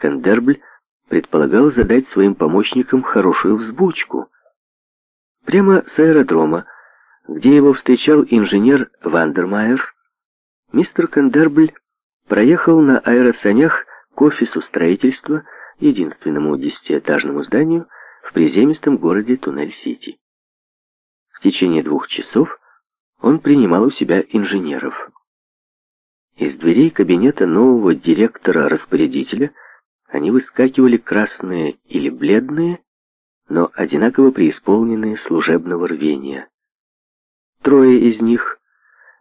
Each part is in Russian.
Кандербль предполагал задать своим помощникам хорошую взбучку. Прямо с аэродрома, где его встречал инженер Вандермайер, мистер Кандербль проехал на аэросанях к офису строительства, единственному десятиэтажному зданию в приземистом городе Туннель-Сити. В течение двух часов он принимал у себя инженеров. Из дверей кабинета нового директора-распорядителя – они выскакивали красные или бледные, но одинаково преисполненные служебного рвения. Трое из них,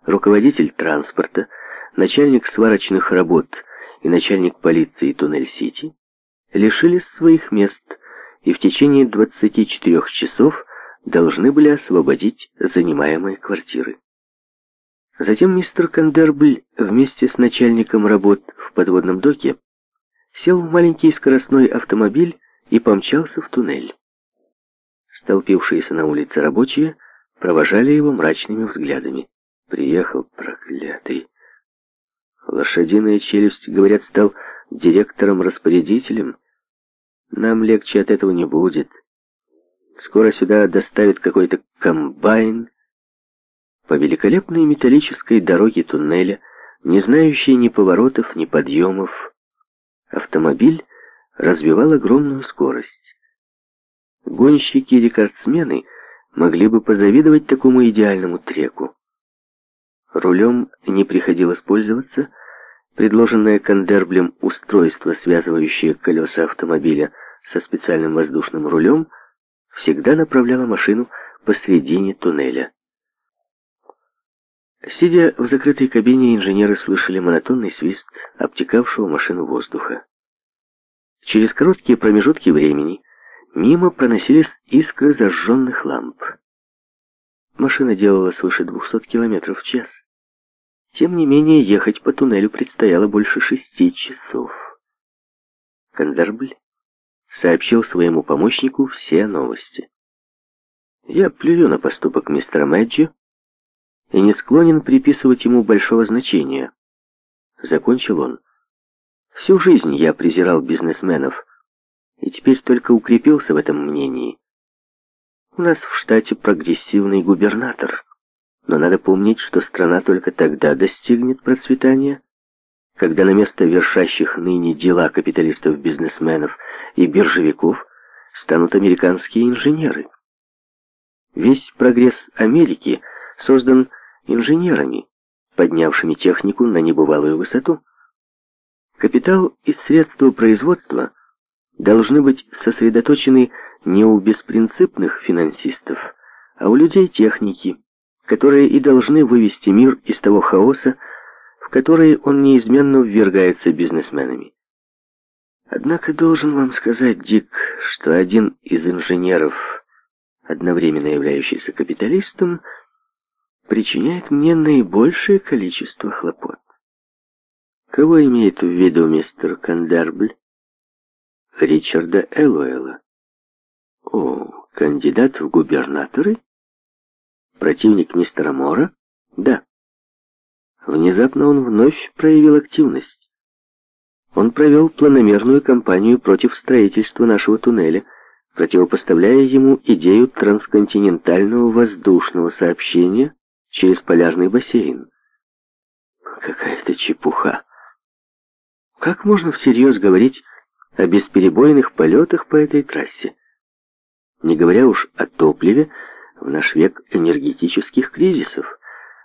руководитель транспорта, начальник сварочных работ и начальник полиции Туннель-Сити, лишились своих мест и в течение 24 часов должны были освободить занимаемые квартиры. Затем мистер Кандербль вместе с начальником работ в подводном доке сел в маленький скоростной автомобиль и помчался в туннель. Столпившиеся на улице рабочие провожали его мрачными взглядами. Приехал проклятый. Лошадиная челюсть, говорят, стал директором-распорядителем. Нам легче от этого не будет. Скоро сюда доставят какой-то комбайн. По великолепной металлической дороге туннеля, не знающей ни поворотов, ни подъемов, Автомобиль развивал огромную скорость. Гонщики-рекордсмены могли бы позавидовать такому идеальному треку. Рулем не приходилось пользоваться. Предложенное Кандерблем устройство, связывающее колеса автомобиля со специальным воздушным рулем, всегда направляло машину посредине туннеля. Сидя в закрытой кабине, инженеры слышали монотонный свист обтекавшего машину воздуха. Через короткие промежутки времени мимо проносились искры зажженных ламп. Машина делала свыше 200 км в час. Тем не менее, ехать по туннелю предстояло больше шести часов. Кондарбль сообщил своему помощнику все новости. «Я плюю на поступок мистера Мэджи и не склонен приписывать ему большого значения. Закончил он. Всю жизнь я презирал бизнесменов, и теперь только укрепился в этом мнении. У нас в штате прогрессивный губернатор, но надо помнить, что страна только тогда достигнет процветания, когда на место вершащих ныне дела капиталистов-бизнесменов и биржевиков станут американские инженеры. Весь прогресс Америки создан инженерами, поднявшими технику на небывалую высоту. Капитал и средства производства должны быть сосредоточены не у беспринципных финансистов, а у людей техники, которые и должны вывести мир из того хаоса, в который он неизменно ввергается бизнесменами. Однако должен вам сказать, Дик, что один из инженеров, одновременно являющийся капиталистом, причиняет мне наибольшее количество хлопот. Кого имеет в виду мистер Кандарбль? Ричарда Эллоэла. О, кандидат в губернаторы? Противник мистера Мора? Да. Внезапно он вновь проявил активность. Он провел планомерную кампанию против строительства нашего туннеля, противопоставляя ему идею трансконтинентального воздушного сообщения через полярный бассейн. Какая-то чепуха. Как можно всерьез говорить о бесперебойных полетах по этой трассе? Не говоря уж о топливе в наш век энергетических кризисов.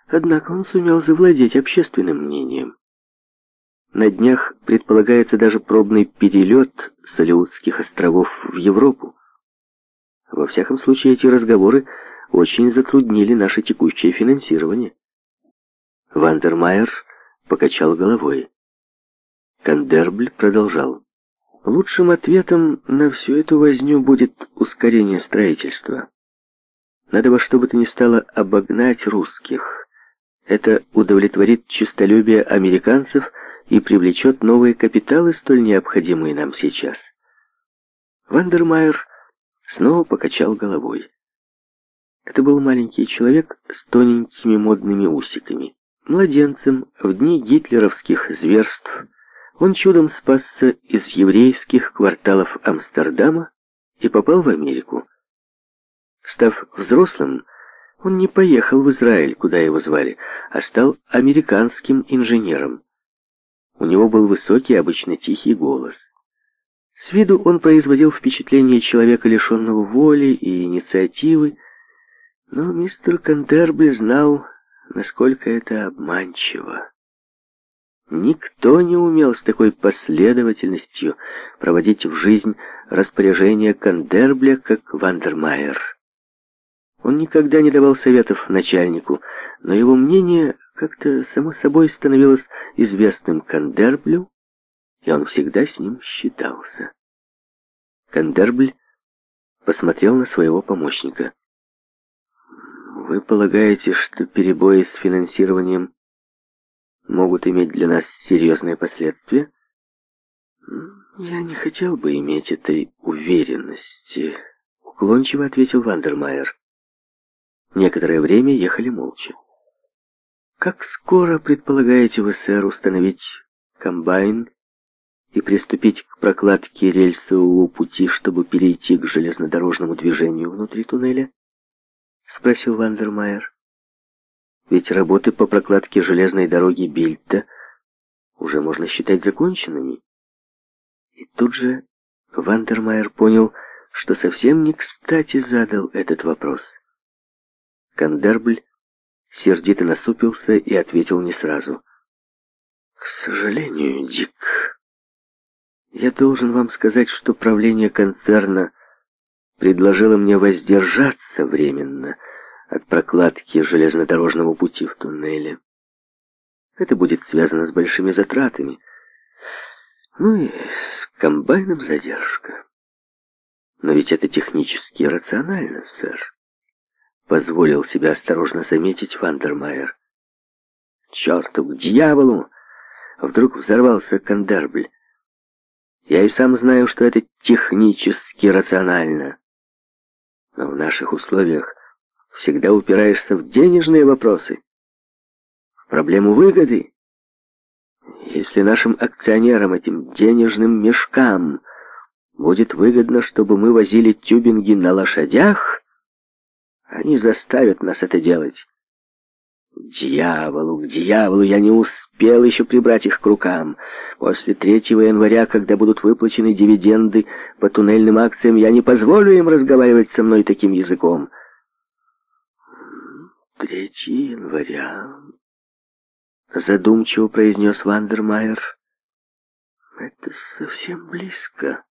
Однако он сумел завладеть общественным мнением. На днях предполагается даже пробный перелет с Алеутских островов в Европу. Во всяком случае, эти разговоры очень затруднили наше текущее финансирование. Вандермайер покачал головой. Кандербль продолжал. Лучшим ответом на всю эту возню будет ускорение строительства. Надо во что бы то ни стало обогнать русских. Это удовлетворит честолюбие американцев и привлечет новые капиталы, столь необходимые нам сейчас. Вандермайер снова покачал головой. Это был маленький человек с тоненькими модными усиками. Младенцем в дни гитлеровских зверств он чудом спасся из еврейских кварталов Амстердама и попал в Америку. Став взрослым, он не поехал в Израиль, куда его звали, а стал американским инженером. У него был высокий, обычно тихий голос. С виду он производил впечатление человека, лишенного воли и инициативы, но мистер Кандербль знал, насколько это обманчиво. Никто не умел с такой последовательностью проводить в жизнь распоряжения Кандербля, как Вандермайер. Он никогда не давал советов начальнику, но его мнение как-то само собой становилось известным Кандерблю, и он всегда с ним считался. Кандербль посмотрел на своего помощника. Вы полагаете, что перебои с финансированием могут иметь для нас серьезные последствия? Я не хотел бы иметь этой уверенности, уклончиво ответил Вандермайер. Некоторое время ехали молча. Как скоро предполагаете вы, сэр, установить комбайн и приступить к прокладке рельсового пути, чтобы перейти к железнодорожному движению внутри туннеля? — спросил Вандермайер. «Ведь работы по прокладке железной дороги Бильта уже можно считать законченными». И тут же Вандермайер понял, что совсем некстати задал этот вопрос. Кандербль сердито насупился и ответил не сразу. «К сожалению, Дик, я должен вам сказать, что правление концерна — предложила мне воздержаться временно от прокладки железнодорожного пути в туннеле. Это будет связано с большими затратами. Ну и с комбайном задержка. Но ведь это технически рационально, сэр. Позволил себя осторожно заметить Вандермайер. К черту, к дьяволу! Вдруг взорвался Кандербль. Я и сам знаю, что это технически рационально. Но в наших условиях всегда упираешься в денежные вопросы, в проблему выгоды. Если нашим акционерам, этим денежным мешкам, будет выгодно, чтобы мы возили тюбинги на лошадях, они заставят нас это делать. К дьяволу, к дьяволу, я не успел еще прибрать их к рукам. После 3 января, когда будут выплачены дивиденды по туннельным акциям, я не позволю им разговаривать со мной таким языком. 3 января, задумчиво произнес Вандермайер, это совсем близко.